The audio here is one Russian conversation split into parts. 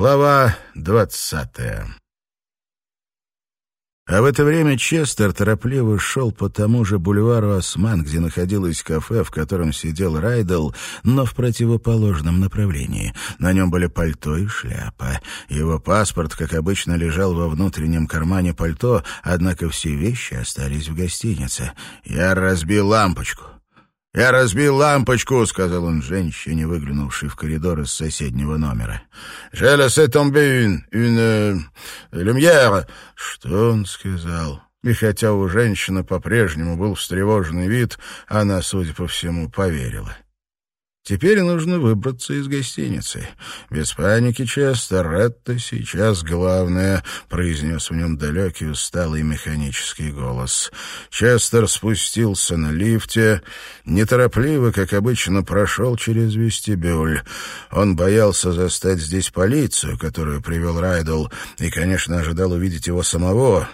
Глава двадцатая а в это время Честер торопливо шел по тому же бульвару Осман, где находилось кафе, в котором сидел Райдел, но в противоположном направлении. На нем были пальто и шляпа. Его паспорт, как обычно, лежал во внутреннем кармане пальто, однако все вещи остались в гостинице. «Я разбил лампочку. «Я разбил лампочку», — сказал он женщине, выглянувшей в коридор из соседнего номера. «Je laissé tomber une, une lumière». Что он сказал? И хотя у женщины по-прежнему был встревоженный вид, она, судя по всему, поверила. Теперь нужно выбраться из гостиницы. Без паники, Честер, это сейчас главное, — произнес в нем далекий, усталый механический голос. Честер спустился на лифте, неторопливо, как обычно, прошел через вестибюль. Он боялся застать здесь полицию, которую привел Райдл, и, конечно, ожидал увидеть его самого.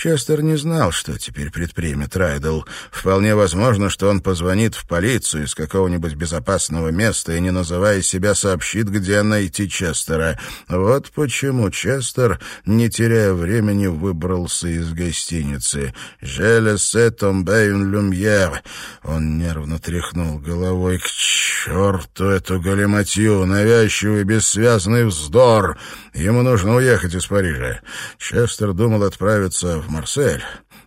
Честер не знал, что теперь предпримет Райдл. Вполне возможно, что он позвонит в полицию из какого-нибудь безопасного места и, не называя себя, сообщит, где найти Честера. Вот почему Честер, не теряя времени, выбрался из гостиницы. «Желесе томбейн люмьер». Он нервно тряхнул головой. «К черту эту галиматью! Навязчивый бессвязный вздор! Ему нужно уехать из Парижа». Честер думал отправиться в Марсель.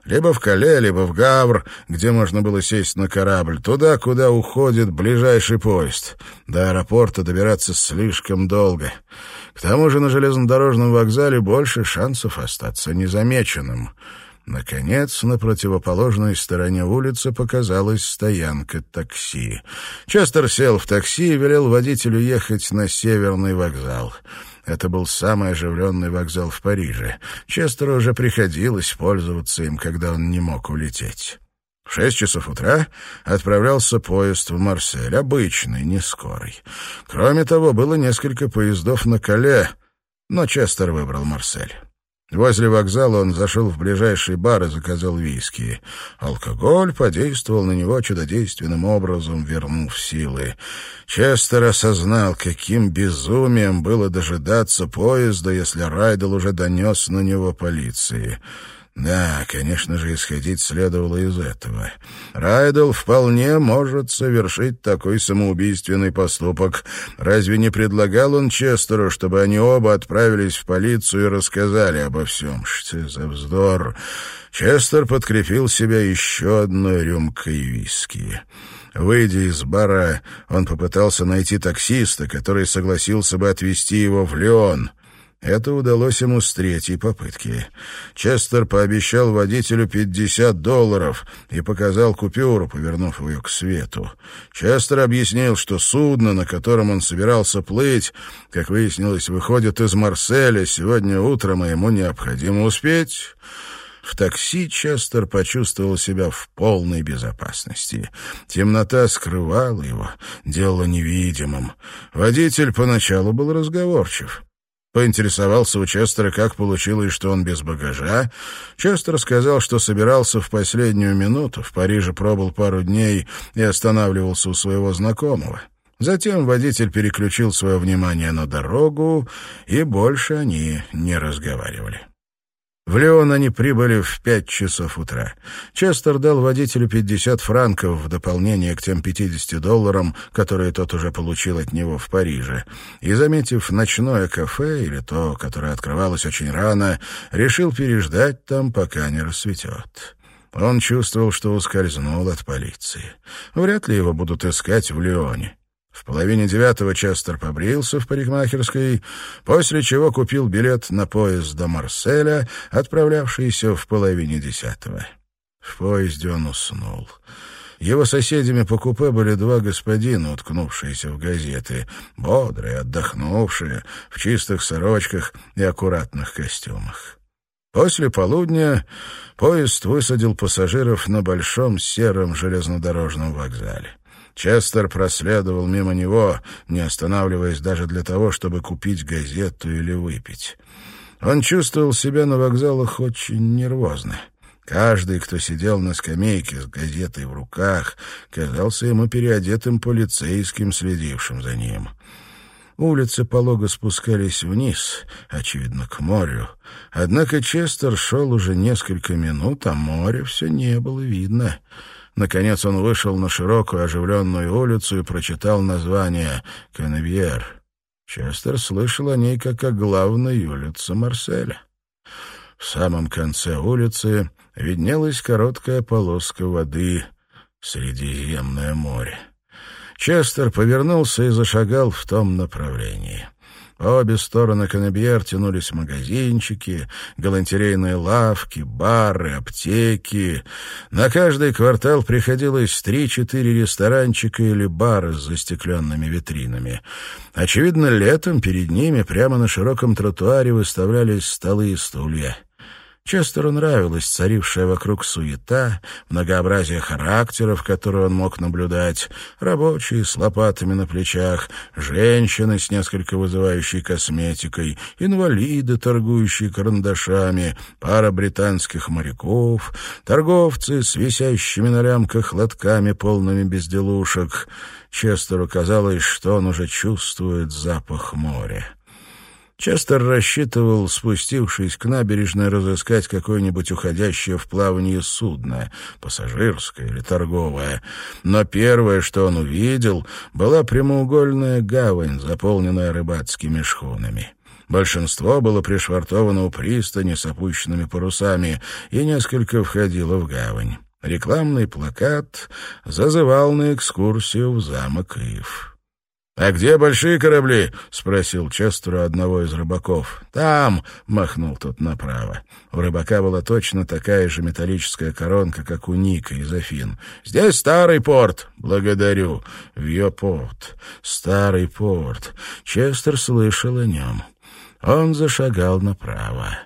Либо в Кале, либо в Гавр, где можно было сесть на корабль, туда, куда уходит ближайший поезд. До аэропорта добираться слишком долго. К тому же на железнодорожном вокзале больше шансов остаться незамеченным. Наконец, на противоположной стороне улицы показалась стоянка такси. Честер сел в такси и велел водителю ехать на северный вокзал. Это был самый оживленный вокзал в Париже. Честеру уже приходилось пользоваться им, когда он не мог улететь. В шесть часов утра отправлялся поезд в Марсель, обычный, не скорый. Кроме того, было несколько поездов на Кале, но Честер выбрал Марсель. Возле вокзала он зашел в ближайший бар и заказал виски. Алкоголь подействовал на него чудодейственным образом, вернув силы. Честер осознал, каким безумием было дожидаться поезда, если Райдел уже донес на него полиции. Да, конечно же, исходить следовало из этого. Райдел вполне может совершить такой самоубийственный поступок. Разве не предлагал он Честеру, чтобы они оба отправились в полицию и рассказали обо всем? Что за вздор! Честер подкрепил себя еще одной рюмкой виски. Выйдя из бара, он попытался найти таксиста, который согласился бы отвезти его в Леон — это удалось ему с третьей попытки. Честер пообещал водителю 50 долларов и показал купюру, повернув ее к свету. Честер объяснил, что судно, на котором он собирался плыть, как выяснилось, выходит из Марселя сегодня утром, и ему необходимо успеть... В такси Честер почувствовал себя в полной безопасности. Темнота скрывала его, делала невидимым. Водитель поначалу был разговорчив. Поинтересовался у Честера, как получилось, что он без багажа. Честер сказал, что собирался в последнюю минуту, в Париже пробыл пару дней и останавливался у своего знакомого. Затем водитель переключил свое внимание на дорогу, и больше они не разговаривали. В Леон они прибыли в пять часов утра. Честер дал водителю 50 франков в дополнение к тем 50 долларам, которые тот уже получил от него в Париже. И, заметив ночное кафе, или то, которое открывалось очень рано, решил переждать там, пока не рассветет. Он чувствовал, что ускользнул от полиции. Вряд ли его будут искать в Леоне. В половине девятого Честер побрился в парикмахерской, после чего купил билет на поезд до Марселя, отправлявшийся в половине десятого. В поезде он уснул. Его соседями по купе были два господина, уткнувшиеся в газеты, бодрые, отдохнувшие, в чистых сорочках и аккуратных костюмах. После полудня поезд высадил пассажиров на большом сером железнодорожном вокзале. Честер проследовал мимо него, не останавливаясь даже для того, чтобы купить газету или выпить. Он чувствовал себя на вокзалах очень нервозно. Каждый, кто сидел на скамейке с газетой в руках, казался ему переодетым полицейским, следившим за ним. Улицы полого спускались вниз, очевидно, к морю. Однако Честер шел уже несколько минут, а моря все не было видно. Наконец он вышел на широкую оживленную улицу и прочитал название «Канавьер». Честер слышал о ней как о главной улице Марселя. В самом конце улицы виднелась короткая полоска воды — Средиземное море. Честер повернулся и зашагал в том направлении. Обе стороны Канабьер тянулись магазинчики, галантерейные лавки, бары, аптеки. На каждый квартал приходилось три-четыре ресторанчика или бара с застекленными витринами. Очевидно, летом перед ними прямо на широком тротуаре выставлялись столы и стулья. Честеру нравилась царившая вокруг суета, многообразие характеров, которые он мог наблюдать, рабочие с лопатами на плечах, женщины с несколько вызывающей косметикой, инвалиды, торгующие карандашами, пара британских моряков, торговцы с висящими на лямках лотками, полными безделушек. Честеру казалось, что он уже чувствует запах моря. Честер рассчитывал, спустившись к набережной, разыскать какое-нибудь уходящее в плавание судно, пассажирское или торговое. Но первое, что он увидел, была прямоугольная гавань, заполненная рыбацкими шхунами. Большинство было пришвартовано у пристани с опущенными парусами, и несколько входило в гавань. Рекламный плакат зазывал на экскурсию в замок Ив. «А где большие корабли?» — спросил Честеру одного из рыбаков. «Там!» — махнул тот направо. У рыбака была точно такая же металлическая коронка, как у Ника из Афин. «Здесь старый порт!» «Благодарю!» «Вьопорт! Старый порт!» Честер слышал о нем. Он зашагал направо.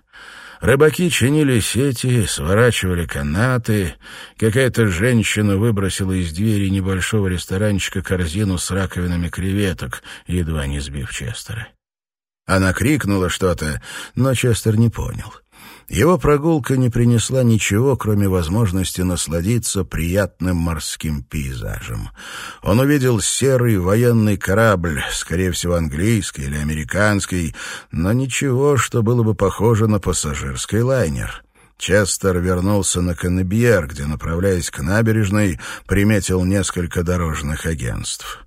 Рыбаки чинили сети, сворачивали канаты. Какая-то женщина выбросила из двери небольшого ресторанчика корзину с раковинами креветок, едва не сбив Честера. Она крикнула что-то, но Честер не понял. Его прогулка не принесла ничего, кроме возможности насладиться приятным морским пейзажем. Он увидел серый военный корабль, скорее всего, английский или американский, но ничего, что было бы похоже на пассажирский лайнер. Честер вернулся на Канебьер, где, направляясь к набережной, приметил несколько дорожных агентств.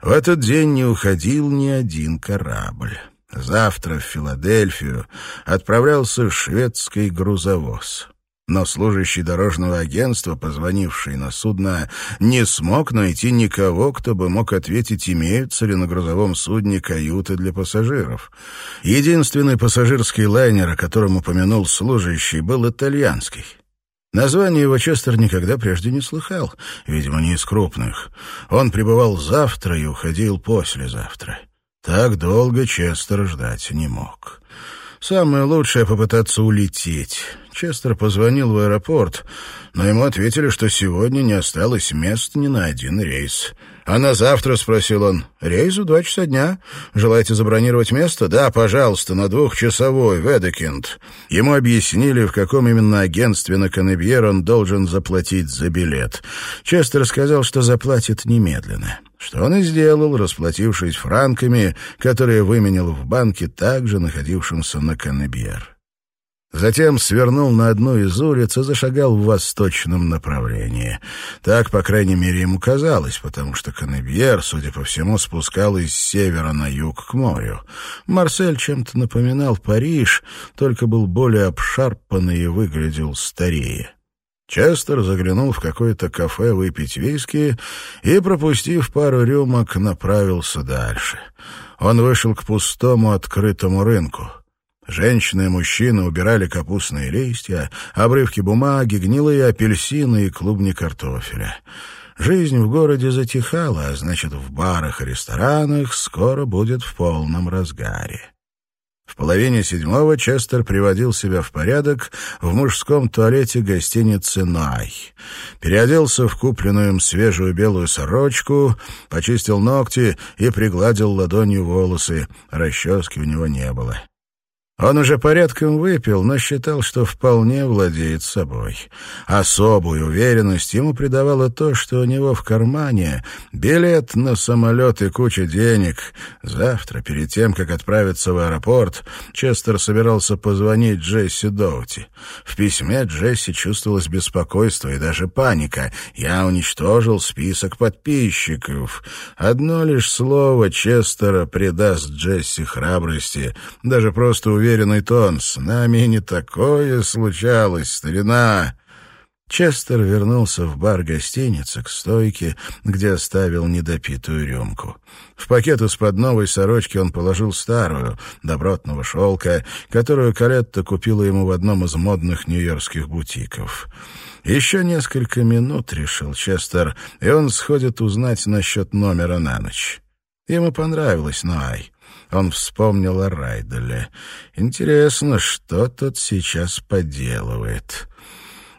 В этот день не уходил ни один корабль. Завтра в Филадельфию отправлялся шведский грузовоз. Но служащий дорожного агентства, позвонивший на судно, не смог найти никого, кто бы мог ответить, имеются ли на грузовом судне каюты для пассажиров. Единственный пассажирский лайнер, о котором упомянул служащий, был итальянский. Название его Честер никогда прежде не слыхал, видимо, не из крупных. Он прибывал завтра и уходил послезавтра. Так долго Честер ждать не мог. Самое лучшее — попытаться улететь. Честер позвонил в аэропорт, но ему ответили, что сегодня не осталось мест ни на один рейс. «А на завтра?» — спросил он. «Рейс в два часа дня. Желаете забронировать место?» «Да, пожалуйста, на двухчасовой, в Эдекинд». Ему объяснили, в каком именно агентстве на Канебьер он должен заплатить за билет. Честер сказал, что заплатит немедленно. Что он и сделал, расплатившись франками, которые выменил в банке, также находившемся на Канебьер. Затем свернул на одну из улиц и зашагал в восточном направлении. Так, по крайней мере, ему казалось, потому что Канебьер, судя по всему, спускал из севера на юг к морю. Марсель чем-то напоминал Париж, только был более обшарпанный и выглядел старее. Честер заглянул в какое-то кафе выпить виски и, пропустив пару рюмок, направился дальше. Он вышел к пустому открытому рынку. Женщины и мужчины убирали капустные листья, обрывки бумаги, гнилые апельсины и клубни картофеля. Жизнь в городе затихала, а значит, в барах и ресторанах скоро будет в полном разгаре. В половине седьмого Честер приводил себя в порядок в мужском туалете гостиницы «Най». Переоделся в купленную им свежую белую сорочку, почистил ногти и пригладил ладонью волосы. Расчески у него не было. Он уже порядком выпил, но считал, что вполне владеет собой. Особую уверенность ему придавало то, что у него в кармане билет на самолет и куча денег. Завтра, перед тем, как отправиться в аэропорт, Честер собирался позвонить Джесси Доути. В письме Джесси чувствовалось беспокойство и даже паника. «Я уничтожил список подписчиков». Одно лишь слово Честера придаст Джесси храбрости, даже просто уверенность уверенный тон. «С нами не такое случалось, старина!» Честер вернулся в бар гостиницы к стойке, где оставил недопитую рюмку. В пакет из-под новой сорочки он положил старую, добротного шелка, которую Калетта купила ему в одном из модных нью-йоркских бутиков. Еще несколько минут, решил Честер, и он сходит узнать насчет номера на ночь. Ему понравилось Ноай. Он вспомнил о Райделе. Интересно, что тот сейчас поделывает.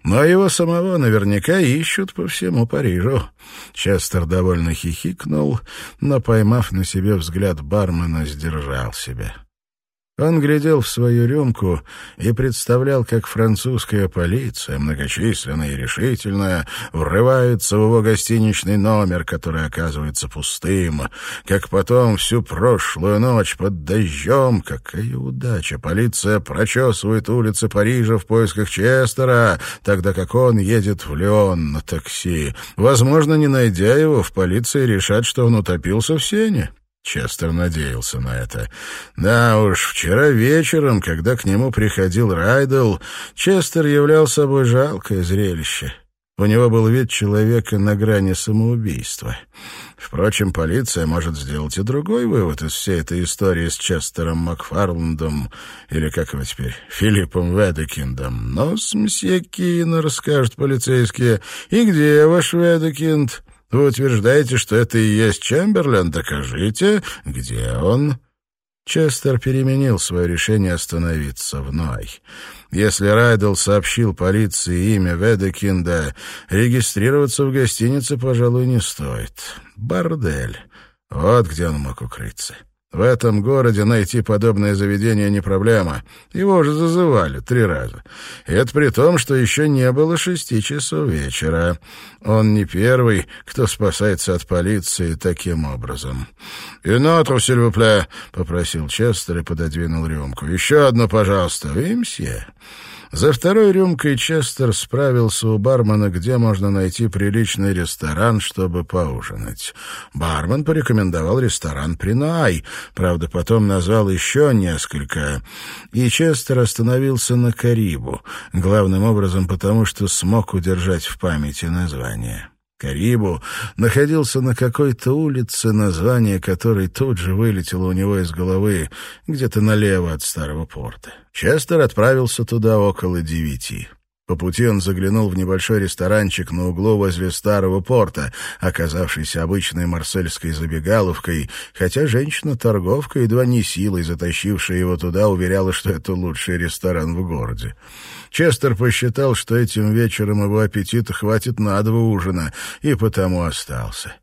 Но его самого наверняка ищут по всему Парижу. Честер довольно хихикнул, но, поймав на себе взгляд бармена, сдержал себя. Он глядел в свою рюмку и представлял, как французская полиция, многочисленная и решительная, врывается в его гостиничный номер, который оказывается пустым, как потом всю прошлую ночь под дождем, какая удача, полиция прочесывает улицы Парижа в поисках Честера, тогда как он едет в Леон на такси. Возможно, не найдя его, в полиции решат, что он утопился в сене. Честер надеялся на это. Да уж, вчера вечером, когда к нему приходил Райдл, Честер являл собой жалкое зрелище. У него был вид человека на грани самоубийства. Впрочем, полиция может сделать и другой вывод из всей этой истории с Честером Макфарландом, или, как его теперь, Филиппом Ведекиндом. Но с мсье Кина расскажут полицейские. «И где ваш Ведекинд?» Вы утверждаете, что это и есть Чемберлен? Докажите, где он?» Честер переменил свое решение остановиться в Ной. Если Райдл сообщил полиции имя Ведекинда, регистрироваться в гостинице, пожалуй, не стоит. Бордель. Вот где он мог укрыться. В этом городе найти подобное заведение не проблема. Его уже зазывали три раза. И это при том, что еще не было шести часов вечера. Он не первый, кто спасается от полиции таким образом. «И нотру, сильвупле!» — попросил Честер и пододвинул рюмку. «Еще одну, пожалуйста. Вы, мсье?» За второй рюмкой Честер справился у бармена, где можно найти приличный ресторан, чтобы поужинать. Бармен порекомендовал ресторан «Принай», правда, потом назвал еще несколько, и Честер остановился на «Карибу», главным образом потому, что смог удержать в памяти название. Карибу находился на какой-то улице, название которой тут же вылетело у него из головы, где-то налево от старого порта. Честер отправился туда около девяти. По пути он заглянул в небольшой ресторанчик на углу возле старого порта, оказавшийся обычной марсельской забегаловкой, хотя женщина-торговка, едва не силой затащившая его туда, уверяла, что это лучший ресторан в городе. Честер посчитал, что этим вечером его аппетита хватит на два ужина, и потому остался.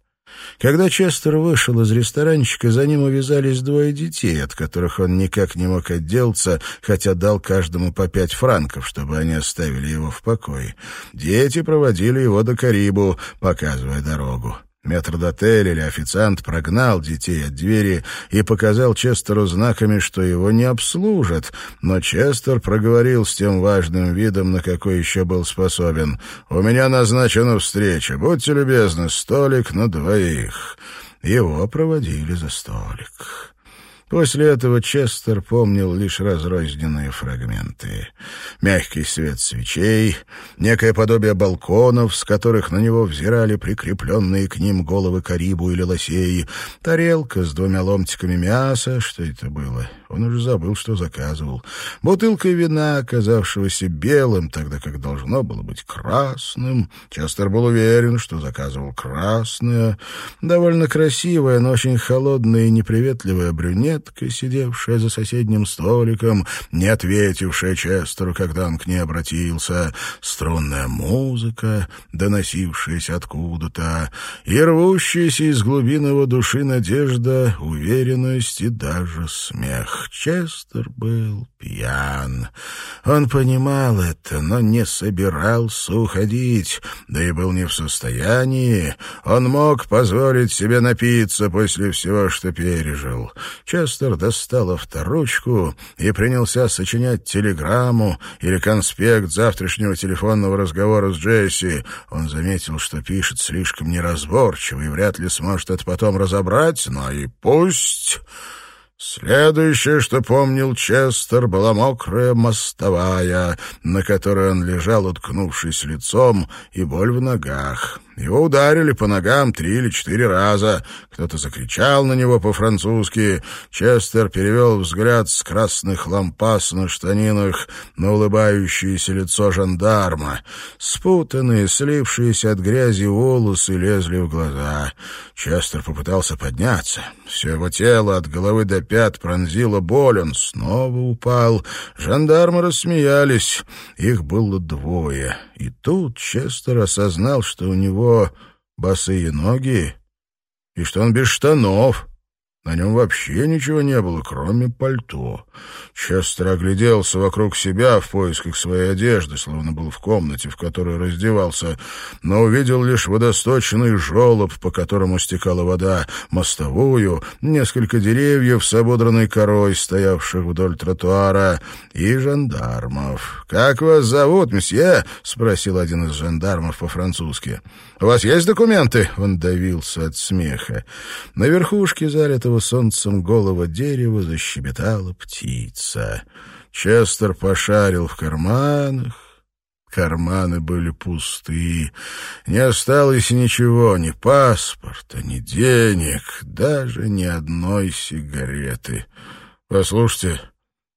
Когда Честер вышел из ресторанчика, за ним увязались двое детей, от которых он никак не мог отделаться, хотя дал каждому по пять франков, чтобы они оставили его в покое. Дети проводили его до Карибу, показывая дорогу. Метрдотель или официант прогнал детей от двери и показал Честеру знаками, что его не обслужат, но Честер проговорил с тем важным видом, на какой еще был способен. «У меня назначена встреча. Будьте любезны, столик на двоих». Его проводили за столик. После этого Честер помнил лишь разрозненные фрагменты. Мягкий свет свечей, некое подобие балконов, с которых на него взирали прикрепленные к ним головы карибу или лосей, тарелка с двумя ломтиками мяса, что это было, он уже забыл, что заказывал. Бутылка вина, оказавшегося белым, тогда как должно было быть красным. Честер был уверен, что заказывал красное. Довольно красивая, но очень холодная и неприветливая брюнетка, сидевшая за соседним столиком, не ответившая Честеру, когда он к ней обратился. Струнная музыка, доносившаяся откуда-то, и рвущаяся из глубин его души надежда, уверенность и даже смех. Честер был пьян. Он понимал это, но не собирался уходить, да и был не в состоянии. Он мог позволить себе напиться после всего, что пережил. Честер достал авторучку и принялся сочинять телеграмму или конспект завтрашнего телефонного разговора с Джесси. Он заметил, что пишет слишком неразборчиво и вряд ли сможет это потом разобрать, но и пусть... Следующее, что помнил Честер, была мокрая мостовая, на которой он лежал, уткнувшись лицом, и боль в ногах. Его ударили по ногам три или четыре раза. Кто-то закричал на него по-французски. Честер перевел взгляд с красных лампас на штанинах на улыбающееся лицо жандарма. Спутанные, слившиеся от грязи волосы лезли в глаза. Честер попытался подняться. Все его тело от головы до пят пронзило боль. Он снова упал. Жандармы рассмеялись. Их было двое. И тут Честер осознал, что у него босые ноги и что он без штанов. На нем вообще ничего не было, кроме пальто. Честер огляделся вокруг себя в поисках своей одежды, словно был в комнате, в которой раздевался, но увидел лишь водосточный желоб, по которому стекала вода, мостовую, несколько деревьев с ободранной корой, стоявших вдоль тротуара, и жандармов. «Как вас зовут, месье?» — спросил один из жандармов по-французски. «У вас есть документы?» — он давился от смеха. На верхушке залитого солнцем голого дерева защебетала птица. Честер пошарил в карманах. Карманы были пусты. Не осталось ничего, ни паспорта, ни денег, даже ни одной сигареты. «Послушайте,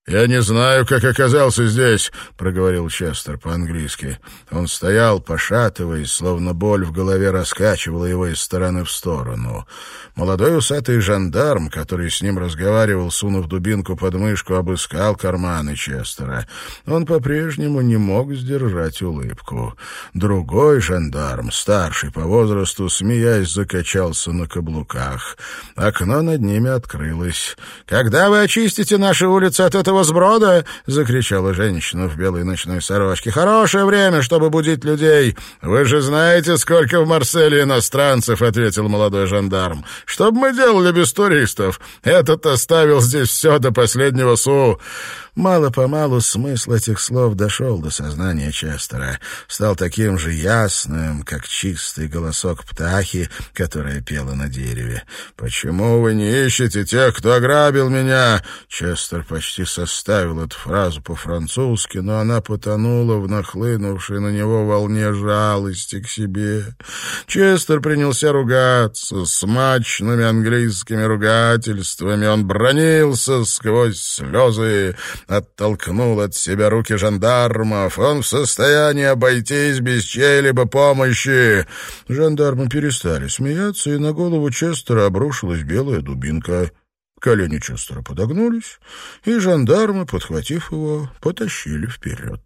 «Я не знаю, как оказался здесь», — проговорил Честер по-английски. Он стоял, пошатываясь, словно боль в голове раскачивала его из стороны в сторону. Молодой усатый жандарм, который с ним разговаривал, сунув дубинку под мышку, обыскал карманы Честера. Он по-прежнему не мог сдержать улыбку. Другой жандарм, старший по возрасту, смеясь, закачался на каблуках. Окно над ними открылось. «Когда вы очистите наши улицы от этого сброда!» — закричала женщина в белой ночной сорочке. «Хорошее время, чтобы будить людей!» «Вы же знаете, сколько в Марселе иностранцев!» — ответил молодой жандарм. «Что бы мы делали без туристов? Этот оставил здесь все до последнего су!» Мало-помалу смысл этих слов дошел до сознания Честера, стал таким же ясным, как чистый голосок птахи, которая пела на дереве. «Почему вы не ищете тех, кто ограбил меня?» Честер почти составил эту фразу по-французски, но она потонула в нахлынувшей на него волне жалости к себе. Честер принялся ругаться смачными английскими ругательствами. Он бронился сквозь слезы, оттолкнул от себя руки жандармов. Он в состоянии обойтись без чьей-либо помощи. Жандармы перестали смеяться, и на голову Честера обрушилась белая дубинка. Колени Честера подогнулись, и жандармы, подхватив его, потащили вперед.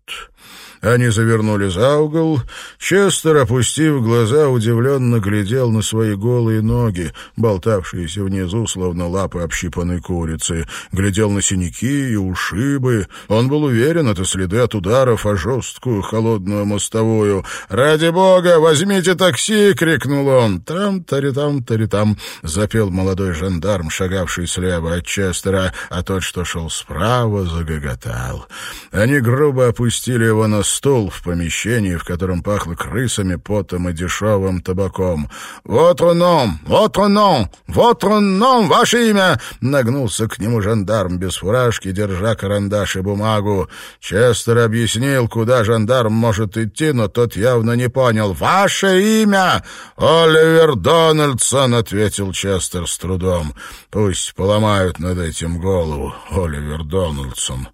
Они завернули за угол. Честер, опустив глаза, удивленно глядел на свои голые ноги, болтавшиеся внизу, словно лапы общипанной курицы. Глядел на синяки и ушибы. Он был уверен, это следы от ударов о жесткую холодную мостовую. «Ради бога, возьмите такси!» — крикнул он. «Трам-таритам-таритам!» — запел молодой жандарм, шагавший слева от Честера, а тот, что шел справа, загоготал. Они грубо опустили его на стул в помещении, в котором пахло крысами, потом и дешевым табаком. «Вот он, вот он, вот он, ваше имя!» Нагнулся к нему жандарм без фуражки, держа карандаш и бумагу. Честер объяснил, куда жандарм может идти, но тот явно не понял. «Ваше имя?» «Оливер Дональдсон», — ответил Честер с трудом. «Пусть поломают над этим голову, Оливер Дональдсон».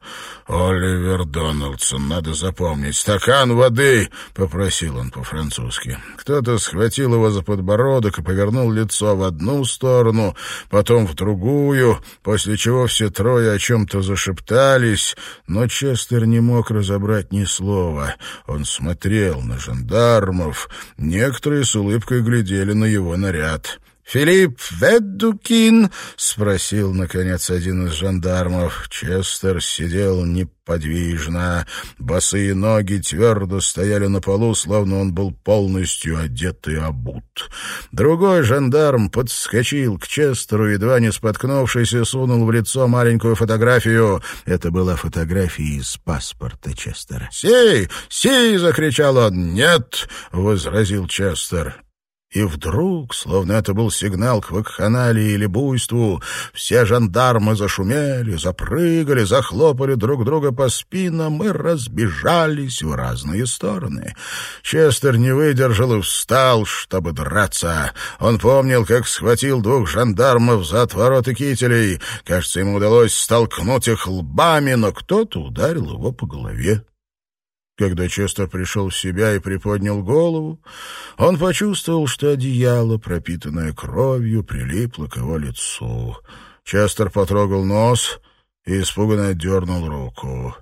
«Оливер Дональдсон, надо запомнить. Стакан воды!» — попросил он по-французски. Кто-то схватил его за подбородок и повернул лицо в одну сторону, потом в другую, после чего все трое о чем-то зашептались, но Честер не мог разобрать ни слова. Он смотрел на жандармов, некоторые с улыбкой глядели на его наряд. Филипп Веддукин?» — спросил, наконец, один из жандармов. Честер сидел неподвижно. Босые ноги твердо стояли на полу, словно он был полностью одет и обут. Другой жандарм подскочил к Честеру, едва не споткнувшись, и сунул в лицо маленькую фотографию. Это была фотография из паспорта Честера. «Сей! Сей!» — закричал он. «Нет!» — возразил Честер. И вдруг, словно это был сигнал к вакханалии или буйству, все жандармы зашумели, запрыгали, захлопали друг друга по спинам и разбежались в разные стороны. Честер не выдержал и встал, чтобы драться. Он помнил, как схватил двух жандармов за отвороты кителей. Кажется, ему удалось столкнуть их лбами, но кто-то ударил его по голове. Когда Честер пришел в себя и приподнял голову, он почувствовал, что одеяло, пропитанное кровью, прилипло к его лицу. Честер потрогал нос и испуганно отдернул руку.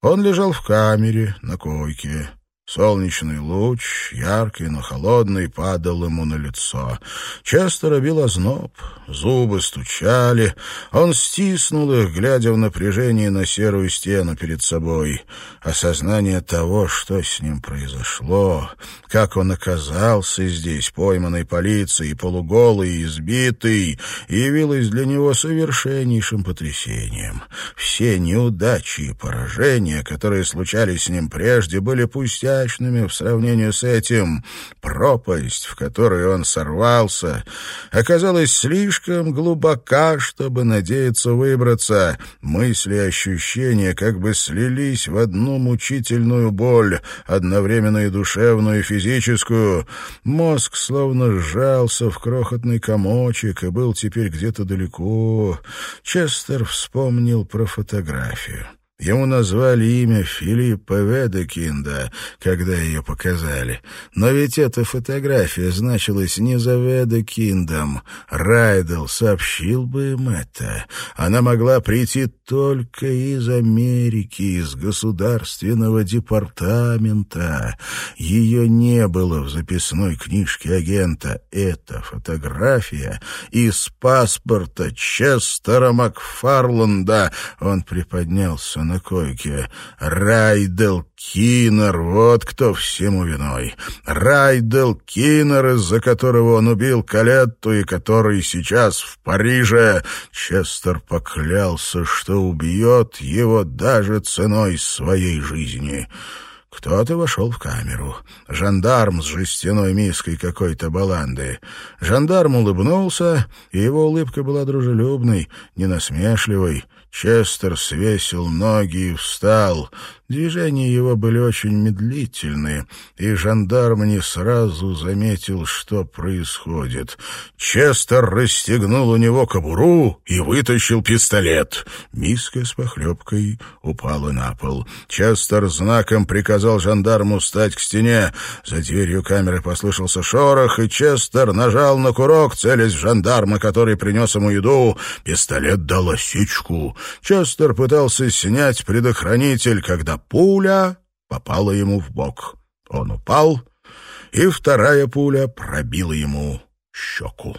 Он лежал в камере на койке. Солнечный луч, яркий, но холодный, падал ему на лицо. Часто робил озноб, зубы стучали. Он стиснул их, глядя в напряжении на серую стену перед собой. Осознание того, что с ним произошло, как он оказался здесь, пойманный полицией, полуголый избитый, явилось для него совершеннейшим потрясением. Все неудачи и поражения, которые случались с ним прежде, были пустями, изящными в сравнении с этим. Пропасть, в которую он сорвался, оказалась слишком глубока, чтобы надеяться выбраться. Мысли и ощущения как бы слились в одну мучительную боль, одновременно и душевную, и физическую. Мозг словно сжался в крохотный комочек и был теперь где-то далеко. Честер вспомнил про фотографию. Ему назвали имя Филиппа Ведекинда, когда ее показали. Но ведь эта фотография значилась не за Ведекиндом. Райдел сообщил бы им это. Она могла прийти только из Америки, из государственного департамента. Ее не было в записной книжке агента. Эта фотография из паспорта Честера Макфарланда. Он приподнялся на койке. Райдел Киннер, вот кто всему виной. Райдел Киннер, из-за которого он убил Калетту и который сейчас в Париже. Честер поклялся, что убьет его даже ценой своей жизни. Кто-то вошел в камеру. Жандарм с жестяной миской какой-то баланды. Жандарм улыбнулся, и его улыбка была дружелюбной, ненасмешливой. Честер свесил ноги и встал. Движения его были очень медлительные, и жандарм не сразу заметил, что происходит. Честер расстегнул у него кобуру и вытащил пистолет. Миска с похлебкой упала на пол. Честер знаком приказал жандарму стать к стене. За дверью камеры послышался шорох, и Честер нажал на курок, целясь в жандарма, который принес ему еду. Пистолет дал осечку. Честер пытался снять предохранитель, когда пуля попала ему в бок. Он упал, и вторая пуля пробила ему щеку.